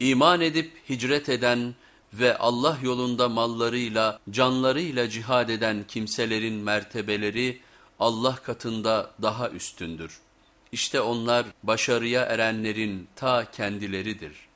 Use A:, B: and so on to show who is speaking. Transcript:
A: İman edip hicret eden ve Allah yolunda mallarıyla, canlarıyla cihad eden kimselerin mertebeleri Allah katında daha üstündür. İşte onlar başarıya erenlerin ta kendileridir.